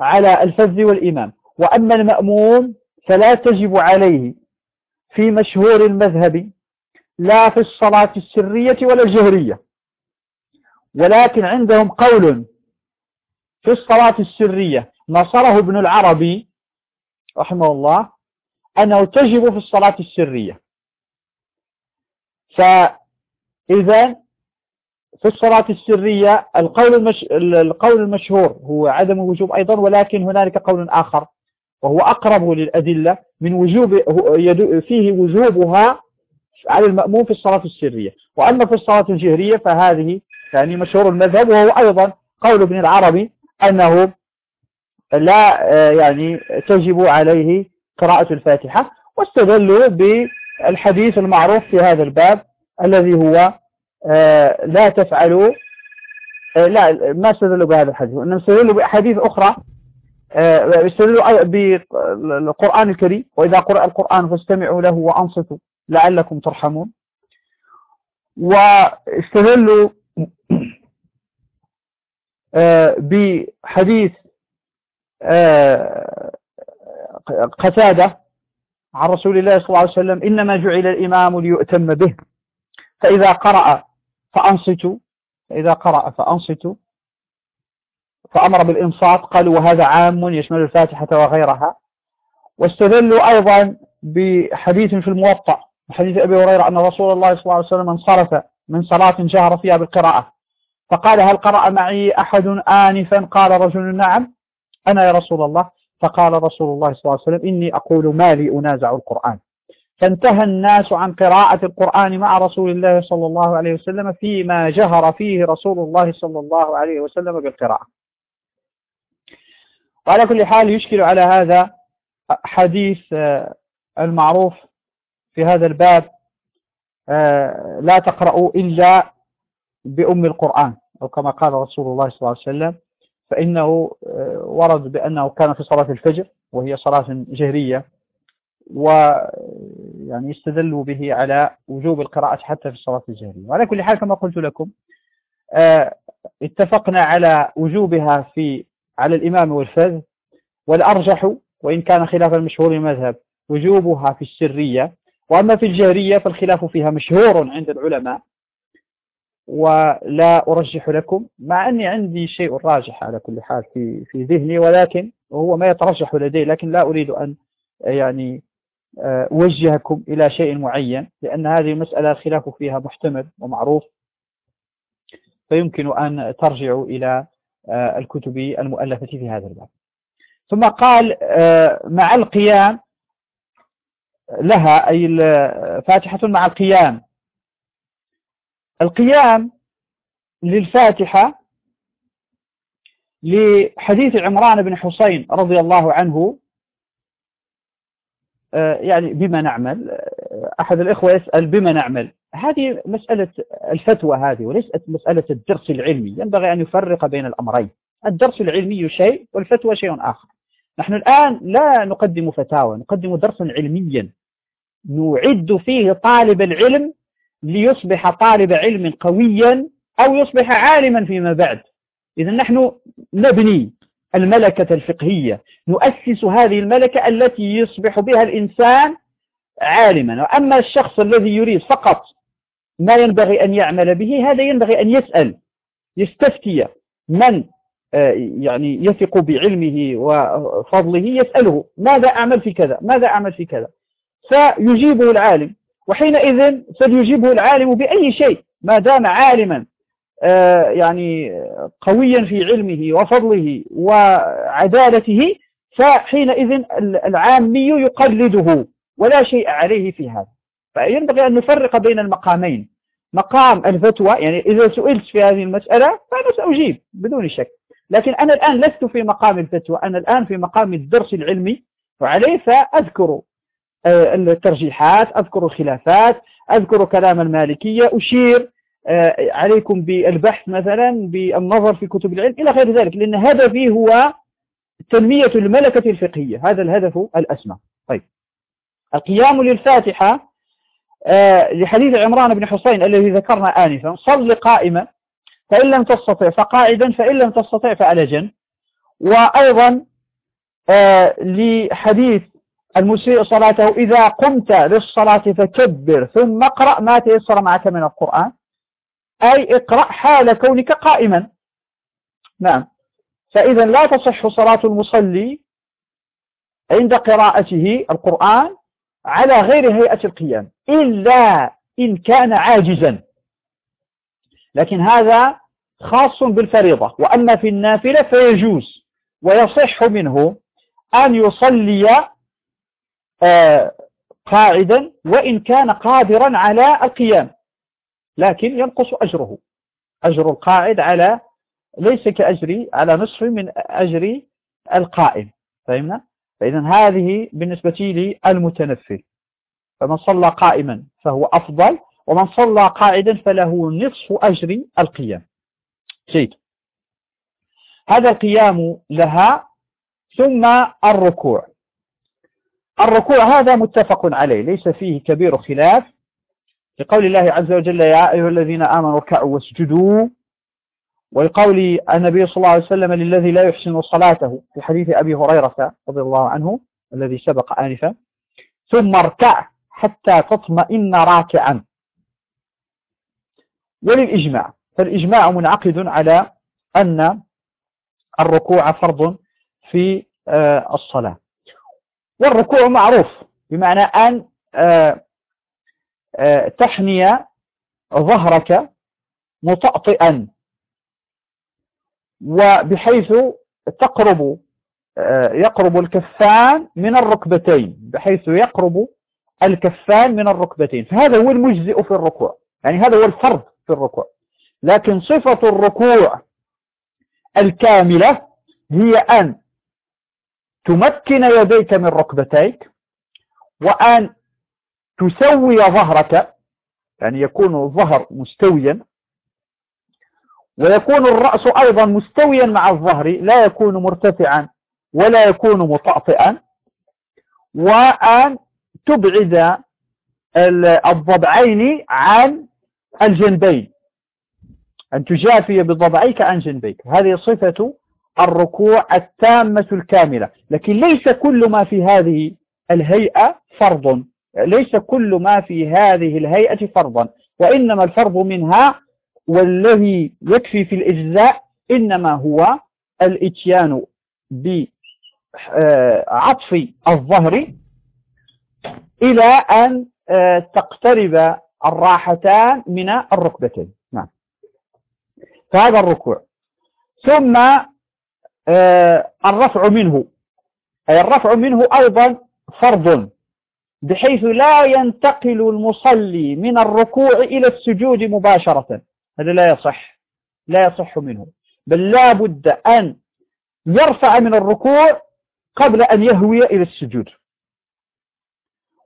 على الفذ والإمام. وأما المأموم فلا تجب عليه في مشهور المذهب لا في الصلاة السرية ولا الجهرية. ولكن عندهم قول في الصلاة السرية نصره ابن العربي رحمه الله أنه تجب في الصلاة السرية. فإذا في الصلاة السرية القول, المش... القول المشهور هو عدم الوجوب أيضا ولكن هنالك قول آخر وهو أقرب للأدلة من وجوب فيه وجوبها على المأموم في الصلاة السرية. وأما في الصلاة الجهرية فهذه يعني مشهور المذهب وهو أيضا قول ابن العربي أنه لا يعني تجب عليه قراءة الفاتحة. واستدلوا بالحديث المعروف في هذا الباب الذي هو آه، لا تفعلوا آه، لا ما استدلوا بهذا الحديث. وإنما استدلوا بأحاديث أخرى آه، استدلوا بالقرآن الكريم. وإذا قرأ القرآن فاستمعوا له وأنصتوا. لعلكم ترحمون. واستدلوا بحديث قتادة عن رسول الله صلى الله عليه وسلم إنما جعل الإمام ليؤتم به. فإذا قرأ فأنصتوا فإذا قرأ فأنصتوا. فأمر بالإنصات قالوا وهذا عام يشمل الفاتحة وغيرها. واستدلوا أيضا بحديث في الموطأ. حديث أبي هريرة أن رسول الله صلى الله عليه وسلم انصرف من صلاة جهر فيها بالقراءة. فقال هل قرأ معي أحد آنفا؟ قال رجل نعم. أنا يا رسول الله. فقال رسول الله صلى الله عليه وسلم إني أقول ما لي أنازع القرآن. فانتهى الناس عن قراءة القرآن مع رسول الله صلى الله عليه وسلم فيما جهر فيه رسول الله صلى الله عليه وسلم بالقراءة. وعلى كل حال يشكل على هذا حديث آه، المعروف في هذا الباب آه، لا تقرأوا إلا بأم القرآن أو كما قال رسول الله صلى الله عليه وسلم فإنه آه، ورد بأنه كان في صلاة الفجر وهي صلاة جهرية ويعني يستدلوا به على وجوب القراءة حتى في الصلاة الجهرية. وعلى كل حال كما قلت لكم آه، اتفقنا على وجوبها في على الإمام والفذ والأرجح وإن كان خلاف المشهور المذهب وجوبها في السرية وأما في الجهرية فالخلاف فيها مشهور عند العلماء ولا أرجح لكم مع أني عندي شيء راجح على كل حال في في ذهني ولكن وهو ما يترجح لدي لكن لا أريد أن يعني آه، أوجهكم إلى شيء معين لأن هذه المسألة الخلاف فيها محتمل ومعروف. فيمكن أن ترجعوا إلى آه، الكتب المؤلفة في هذا الباب. ثم قال آه، مع القيام لها أي فاتحة مع القيام. القيام للفاتحة لحديث عمران بن حسين رضي الله عنه آه، يعني بما نعمل آه، أحد الإخوة يسأل بما نعمل. هذه مسألة الفتوى هذه وليست مسألة الدرس العلمي. ينبغي أن يفرق بين الأمرين. الدرس العلمي شيء والفتوى شيء آخر. نحن الآن لا نقدم فتاوى نقدم درسا علميا. نعد فيه طالب العلم ليصبح طالب علم قويا أو يصبح عالما فيما بعد. إذا نحن نبني الملكة الفقهية. نؤسس هذه الملكة التي يصبح بها الإنسان عالما. وأما الشخص الذي يريد فقط ما ينبغي أن يعمل به هذا ينبغي أن يسأل يستفتي من آه، يعني يثق بعلمه وفضله يسأله ماذا أعمل في كذا ماذا أعمل في كذا. فيجيبه العالم. وحينئذ سيجيبه العالم بأي شيء ما دام عالما آه، يعني قويا في علمه وفضله وعدالته فحينئذ العامي يقلده ولا شيء عليه في هذا. فينبغي أن نفرق بين المقامين. مقام الفتوى يعني إذا سئلت في هذه المسألة فأنا سأجيب بدون شك. لكن أنا الآن لست في مقام الفتوى أنا الآن في مقام الدرس العلمي وعليه فأذكر. الترجيحات أذكر الخلافات أذكر كلام المالكية أشير آه، عليكم بالبحث مثلا بالنظر في كتب العلم إلى غير ذلك لأن هدفي هو تنمية الملكة الفقهية. هذا الهدف الأسمى. طيب. القيام للفاتحة آه، لحديث عمران بن حسين الذي ذكرنا آنفا صل قائما فإن لم تستطع فقاعدا فإن لم تستطع فعلى جنب وأيضا لحديث المسيء صلاته إذا قمت للصلاة فكبر ثم اقرأ ما تيسر معك من القرآن. أي اقرأ حال كونك قائما. نعم. فإذا لا تصح صلاة المصلي عند قراءته القرآن على غير هيئة القيام إلا إن كان عاجزا. لكن هذا خاص بالفريضة وأما في النافلة فيجوز ويصح منه أن يصلي قاعدا وإن كان قادرا على القيام. لكن ينقص أجره. أجر القاعد على ليس كأجري على نصف من أجر القائم. فهمنا؟ فإذا هذه بالنسبة لي المتنفل. فمن صلى قائما فهو أفضل ومن صلى قاعدا فله نصف أجر القيام. جيد. هذا القيام لها ثم الركوع. الركوع هذا متفق عليه ليس فيه كبير خلاف لقول الله عز وجل يا أيها الذين آمنوا اركعوا واسجدوا ولقول النبي صلى الله عليه وسلم للذي لا يحسن صلاته في حديث أبي هريرة رضي الله عنه الذي سبق آنفا. ثم اركع حتى تطمئن راكعا وللإجماع فالإجماع منعقد على أن الركوع فرض في آه، الصلاة. والركوع معروف بمعنى أن آه، آه، تحني ظهرك مطأطئا. وبحيث تقرب آه، يقرب الكفان من الركبتين بحيث يقرب الكفان من الركبتين. فهذا هو المجزئ في الركوع يعني هذا هو الفرض في الركوع. لكن صفة الركوع الكاملة هي أن تمكن يديك من ركبتيك وأن تسوي ظهرك يعني يكون الظهر مستويا ويكون الرأس أيضا مستويا مع الظهر لا يكون مرتفعا ولا يكون مطأطئا وأن تبعد الضبعين عن الجنبين أن تجافي بضبعيك عن جنبيك. هذه صفة الركوع التامة الكاملة. لكن ليس كل ما في هذه الهيئة فرض. ليس كل ما في هذه الهيئة فرضا. وإنما الفرض منها والذي يكفي في الإجزاء إنما هو الإتيان بعطف الظهر إلى أن آه، تقترب الراحتان من الركبتين. نعم. فهذا الركوع. ثم الرفع منه. أي الرفع منه أيضا فرض بحيث لا ينتقل المصلي من الركوع إلى السجود مباشرة. هذا لا يصح لا يصح منه. بل لا بد أن يرفع من الركوع قبل أن يهوي إلى السجود.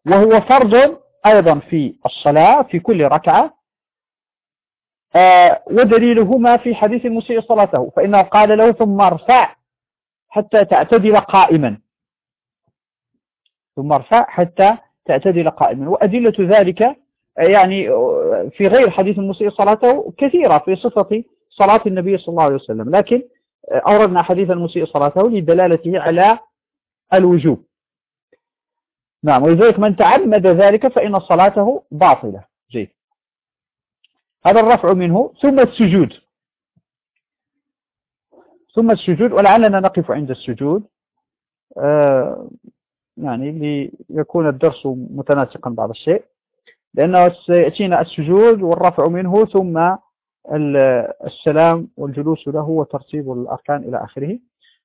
وهو فرض أيضا في الصلاة في كل ركعة آه ودليله ما في حديث المسيء صلاته فإنه قال له ثم ارفع حتى تعتدل قائما. ثم ارفع حتى تعتدل قائما. وأدلة ذلك يعني في غير حديث المسيء صلاته كثيرة في صفة صلاة النبي صلى الله عليه وسلم. لكن أوردنا حديث المسيء صلاته لدلالته على الوجوب. نعم ولذلك من تعمد ذلك فإن صلاته باطلة. جيد. هذا الرفع منه ثم السجود. ثم السجود ولعلنا نقف عند السجود. آه يعني ليكون الدرس متناسقا بعض الشيء. لأنه سيأتينا السجود والرفع منه ثم السلام والجلوس له وترتيب الأركان إلى آخره.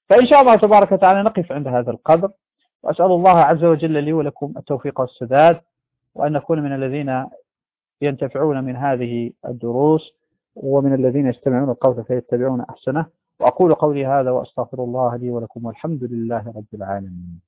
فإن شاء الله تبارك وتعالى نقف عند هذا القدر. وأسأل الله عز وجل لي ولكم التوفيق والسداد وأن نكون من الذين ينتفعون من هذه الدروس ومن الذين يستمعون القول فيتبعون أحسنه. وأقول قولي هذا وأستغفر الله لي ولكم والحمد لله رب العالمين.